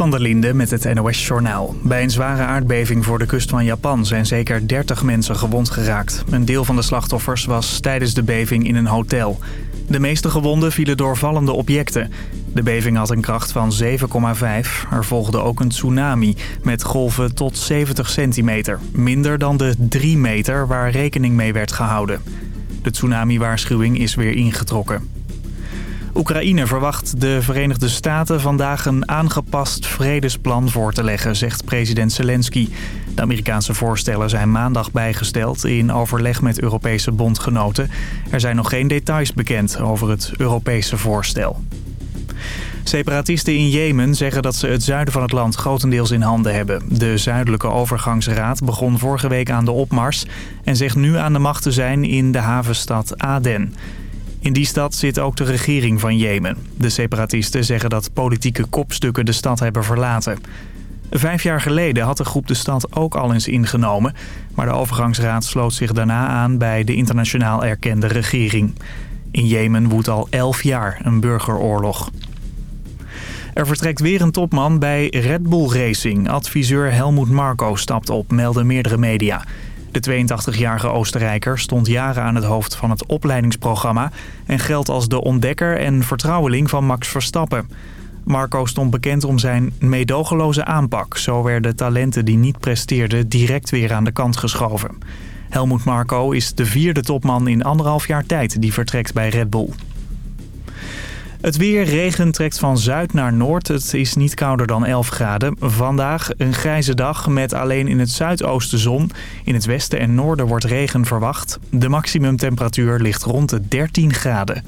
Van der Linde met het NOS-journaal. Bij een zware aardbeving voor de kust van Japan zijn zeker 30 mensen gewond geraakt. Een deel van de slachtoffers was tijdens de beving in een hotel. De meeste gewonden vielen door vallende objecten. De beving had een kracht van 7,5. Er volgde ook een tsunami met golven tot 70 centimeter. Minder dan de 3 meter waar rekening mee werd gehouden. De tsunami-waarschuwing is weer ingetrokken. Oekraïne verwacht de Verenigde Staten vandaag een aangepast vredesplan voor te leggen, zegt president Zelensky. De Amerikaanse voorstellen zijn maandag bijgesteld in overleg met Europese bondgenoten. Er zijn nog geen details bekend over het Europese voorstel. Separatisten in Jemen zeggen dat ze het zuiden van het land grotendeels in handen hebben. De Zuidelijke Overgangsraad begon vorige week aan de opmars... en zegt nu aan de macht te zijn in de havenstad Aden. In die stad zit ook de regering van Jemen. De separatisten zeggen dat politieke kopstukken de stad hebben verlaten. Vijf jaar geleden had de groep de stad ook al eens ingenomen... maar de overgangsraad sloot zich daarna aan bij de internationaal erkende regering. In Jemen woedt al elf jaar een burgeroorlog. Er vertrekt weer een topman bij Red Bull Racing. Adviseur Helmoet Marco stapt op, melden meerdere media. De 82-jarige Oostenrijker stond jaren aan het hoofd van het opleidingsprogramma... en geldt als de ontdekker en vertrouweling van Max Verstappen. Marco stond bekend om zijn meedogenloze aanpak. Zo werden talenten die niet presteerden direct weer aan de kant geschoven. Helmoet Marco is de vierde topman in anderhalf jaar tijd die vertrekt bij Red Bull. Het weer, regen trekt van zuid naar noord. Het is niet kouder dan 11 graden. Vandaag een grijze dag met alleen in het zuidoosten zon. In het westen en noorden wordt regen verwacht. De maximumtemperatuur ligt rond de 13 graden.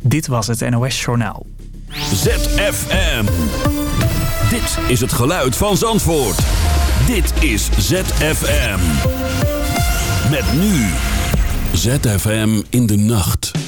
Dit was het NOS Journaal. ZFM. Dit is het geluid van Zandvoort. Dit is ZFM. Met nu. ZFM in de nacht.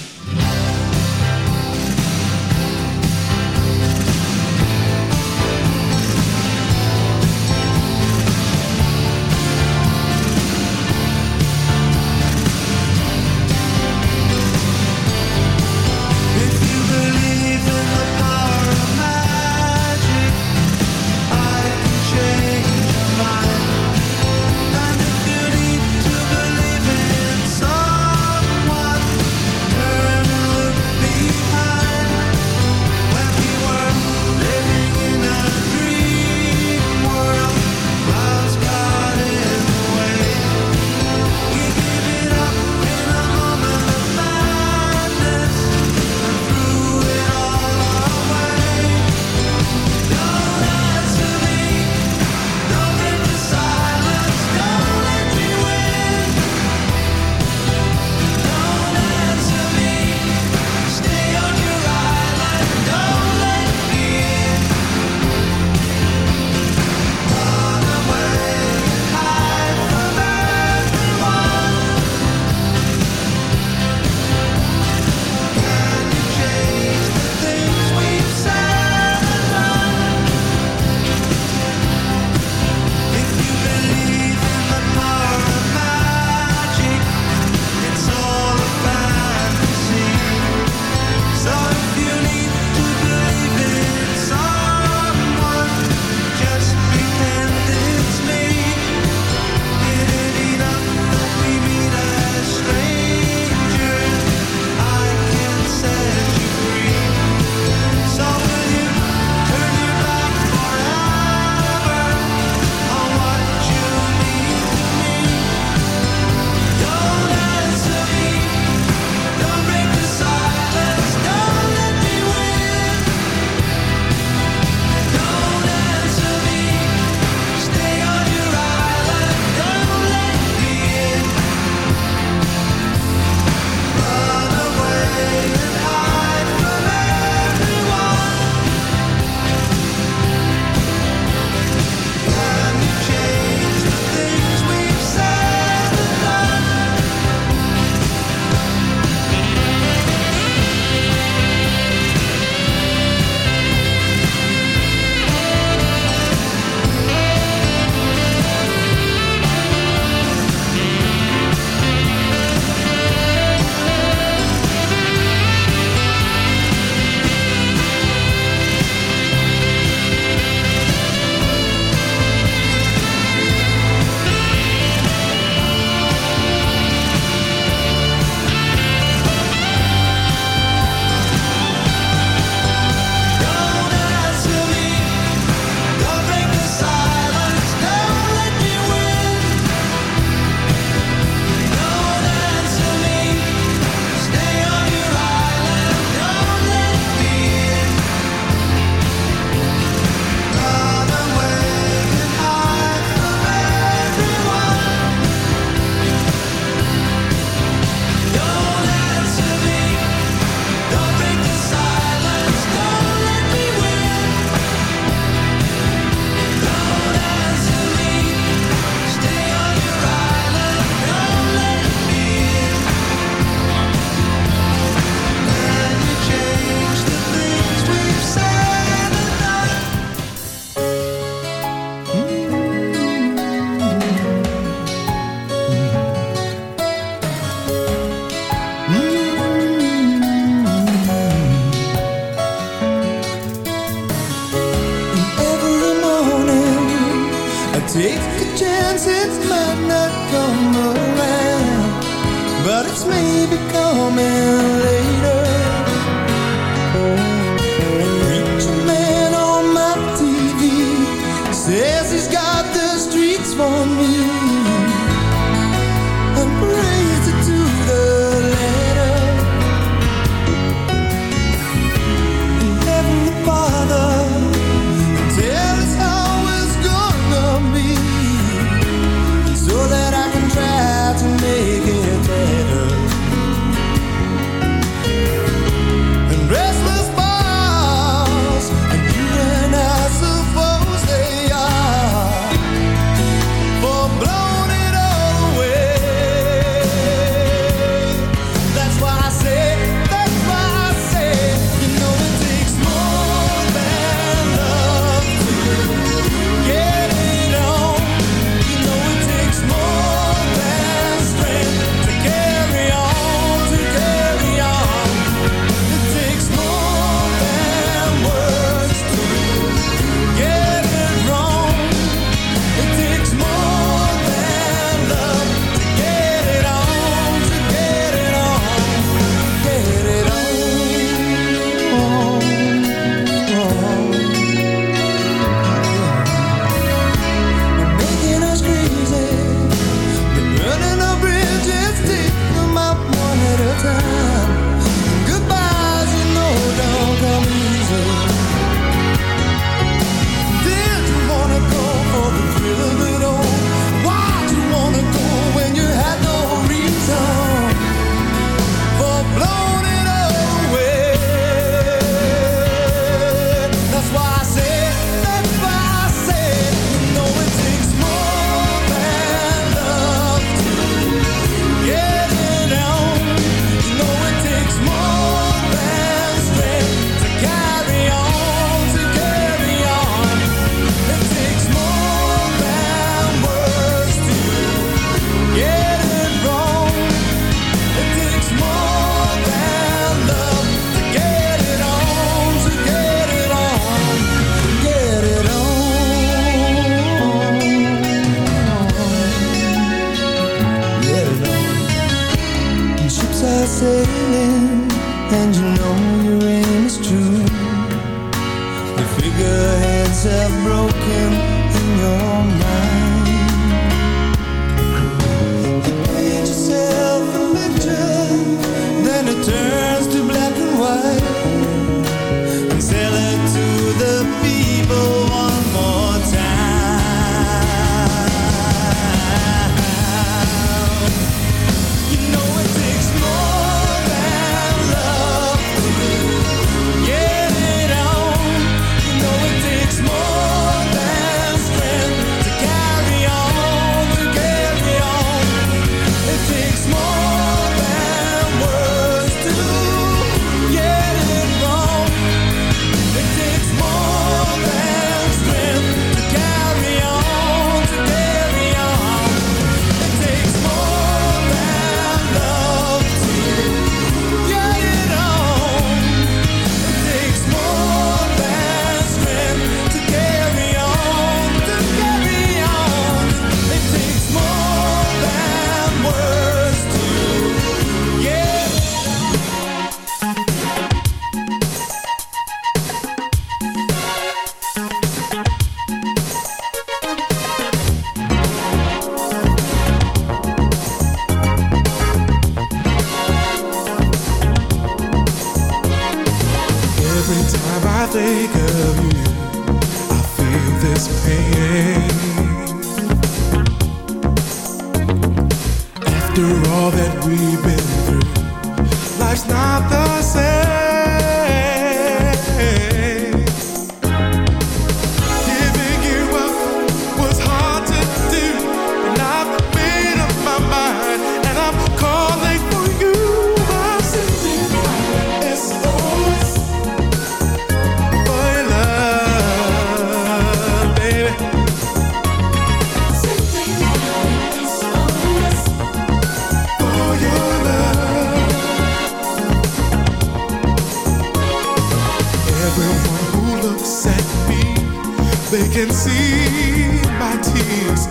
see my tears.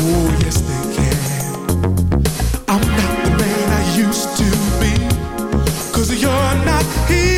Oh, yes, they can. I'm not the man I used to be. Cause you're not here.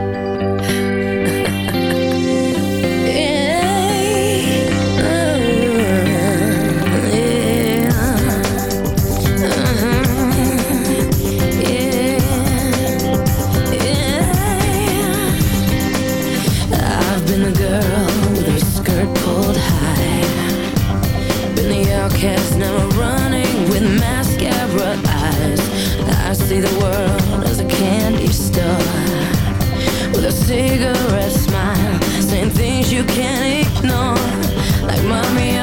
see the world as a candy store. With a cigarette smile Saying things you can't ignore. Like mommy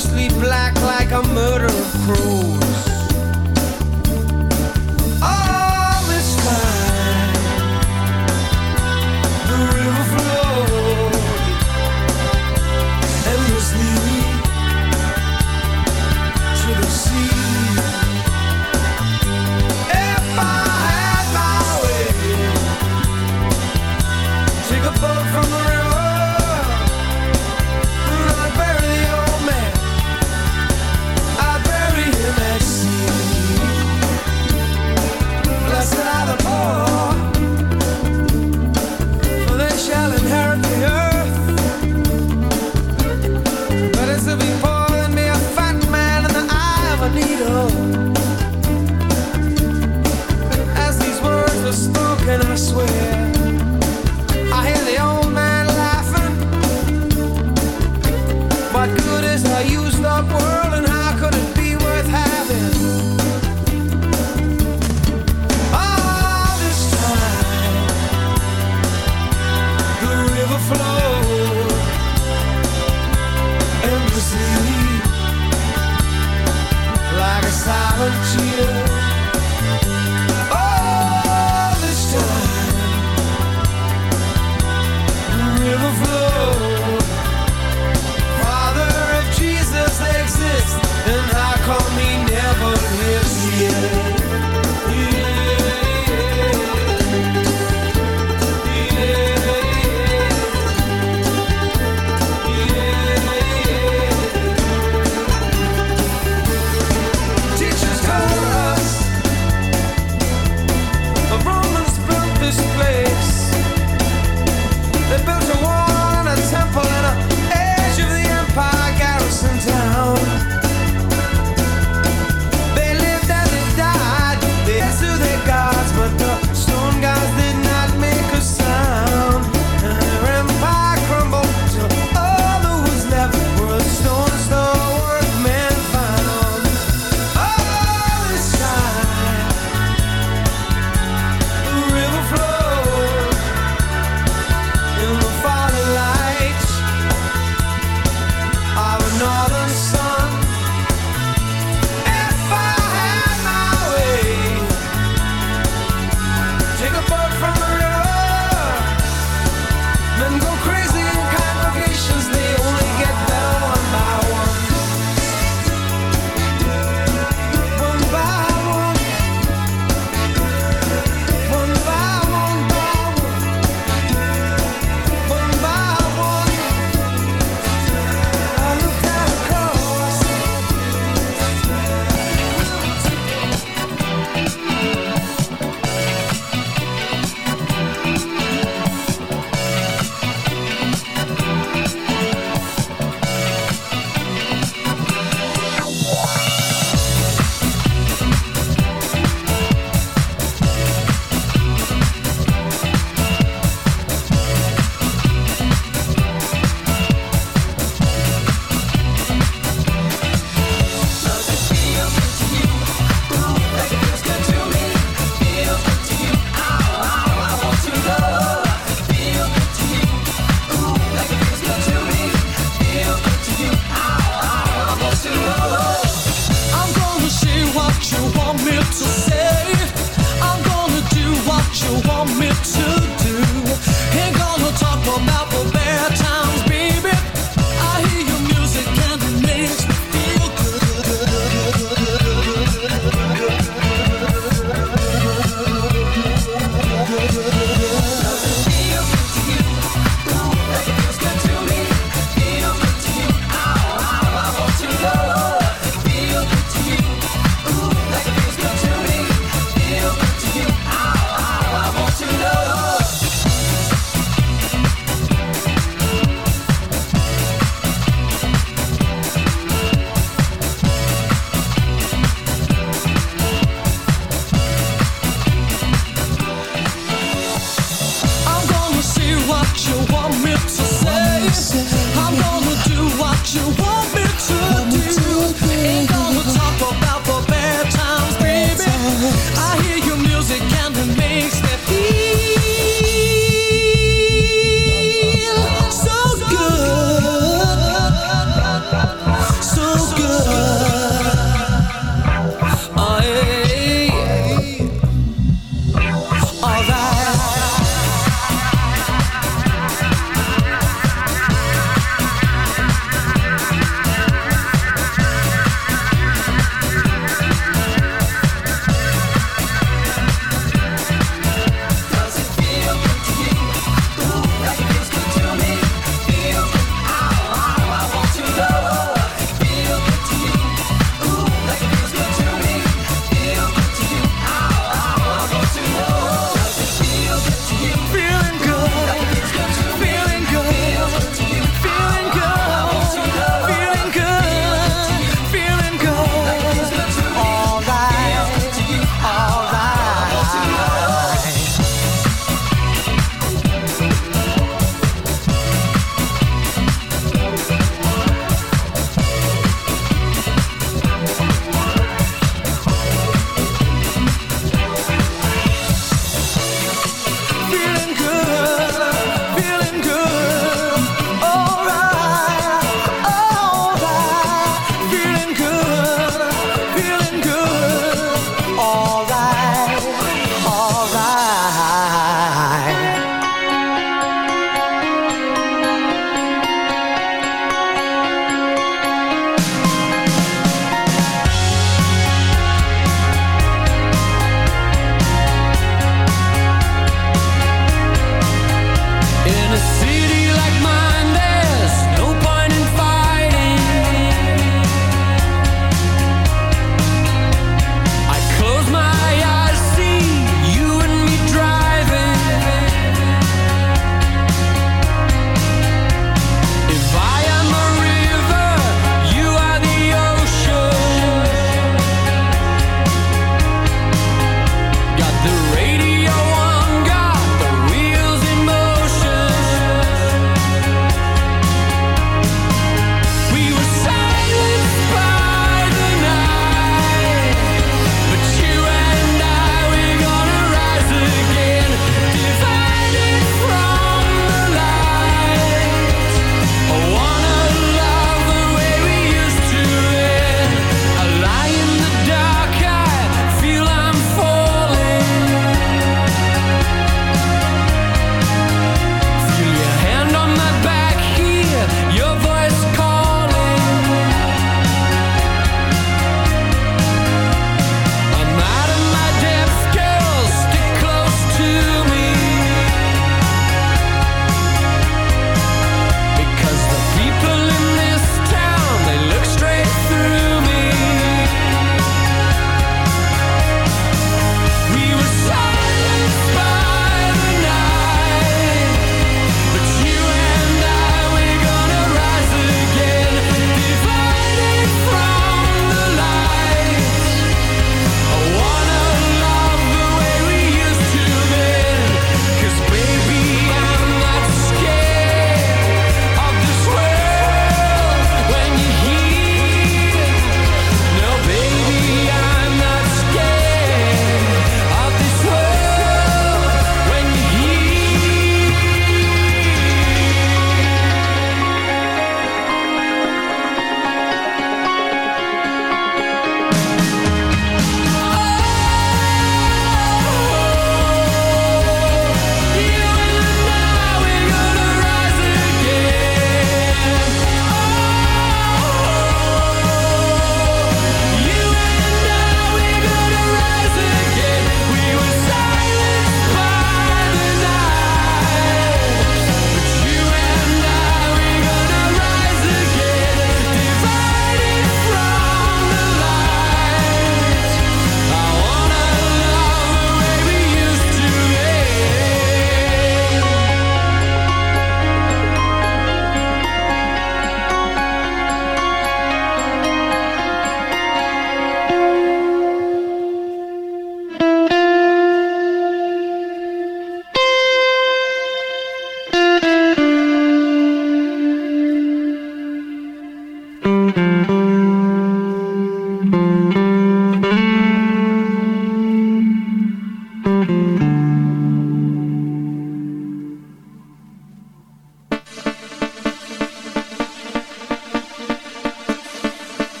Sleep black like a murder of crows. Built a wall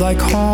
like home.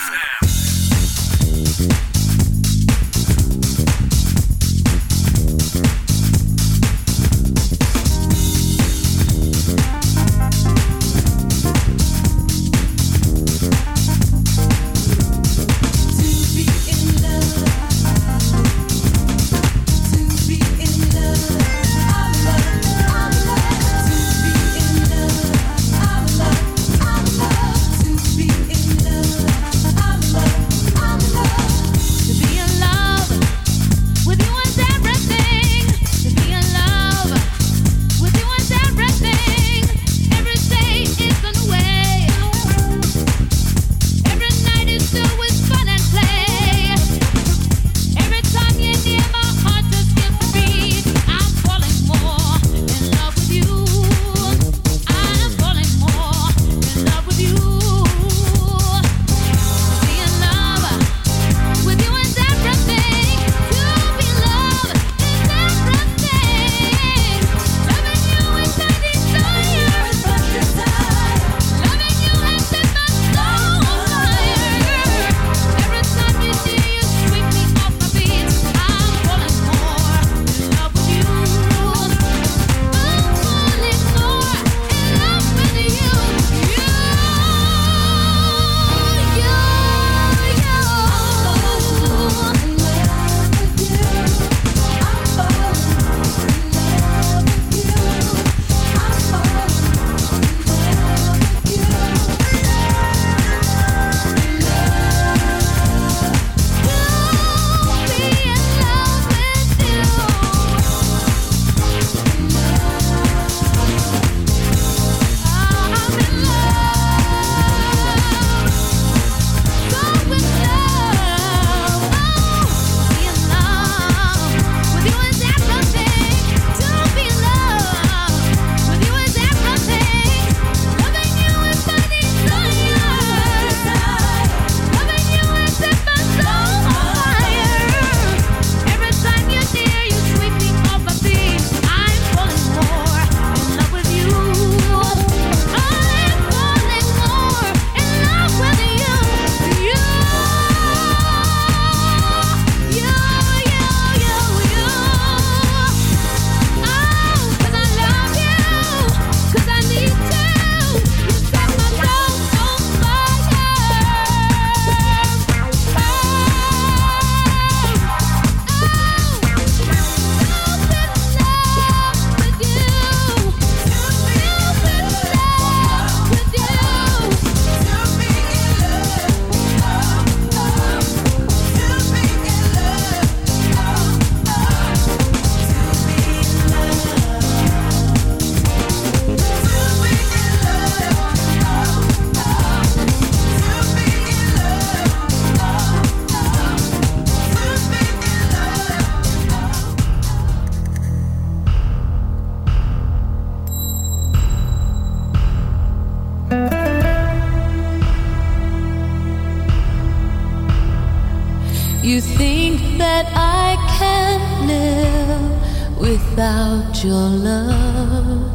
your love.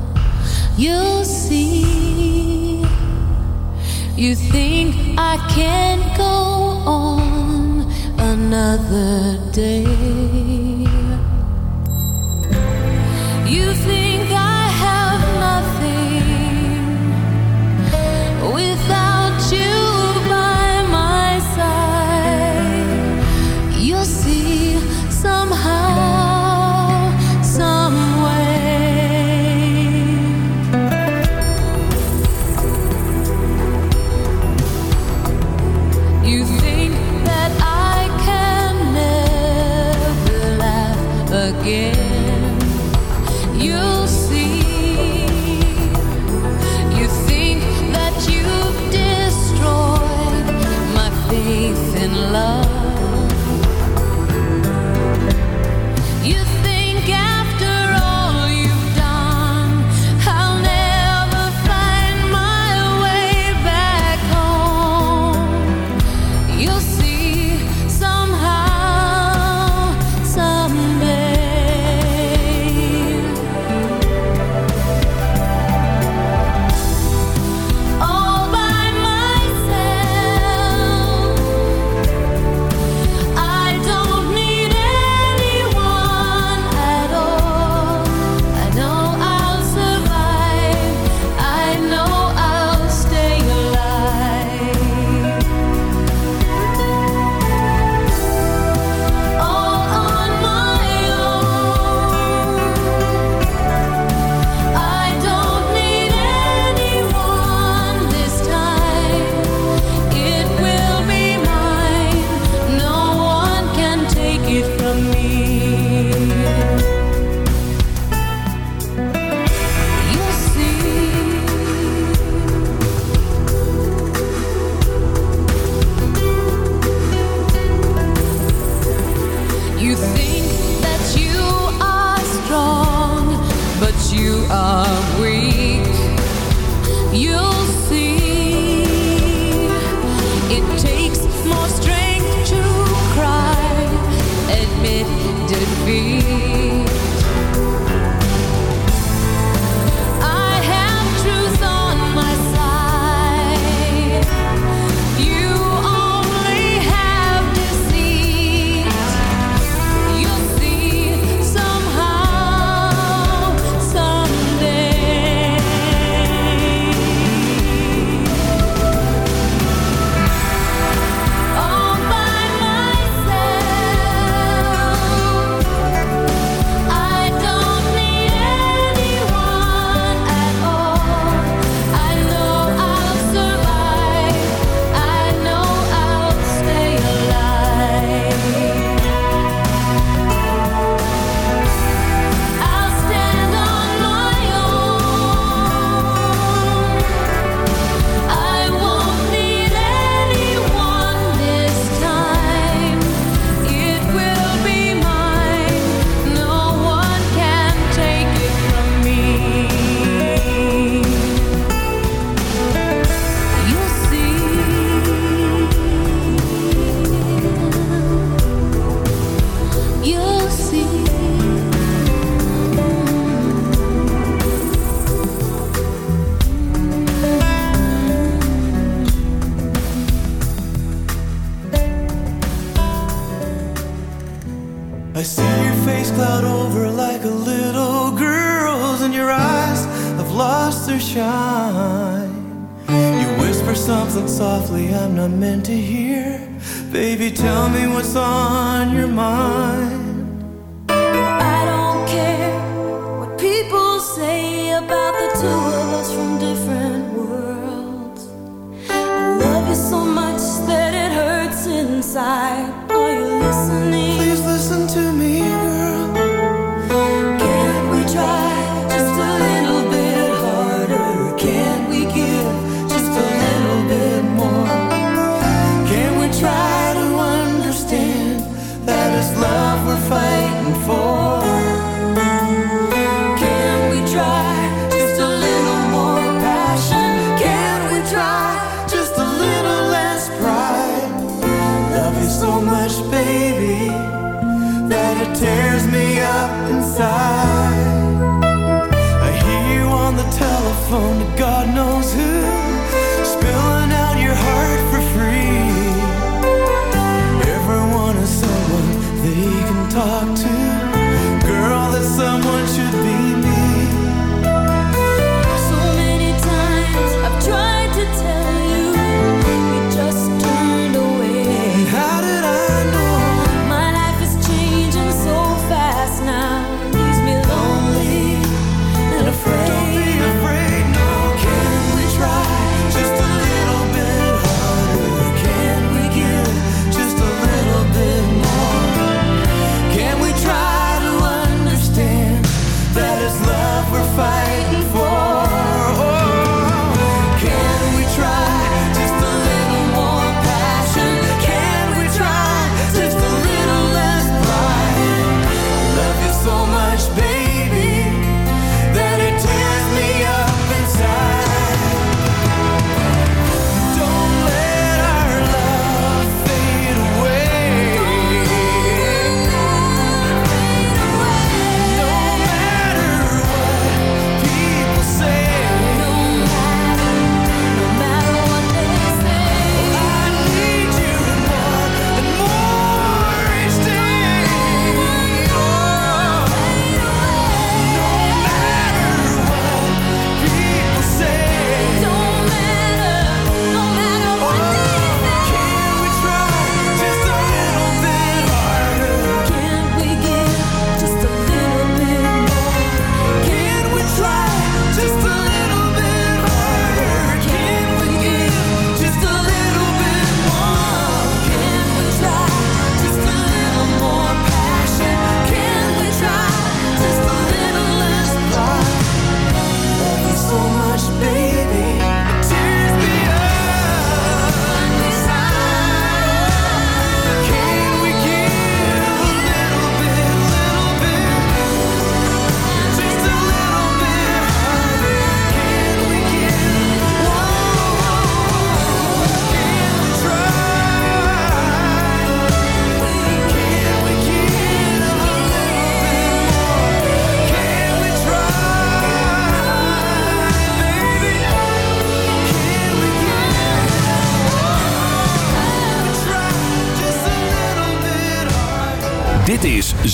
You'll see. You think I can go on another day.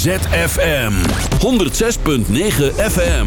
ZFM 106.9 FM.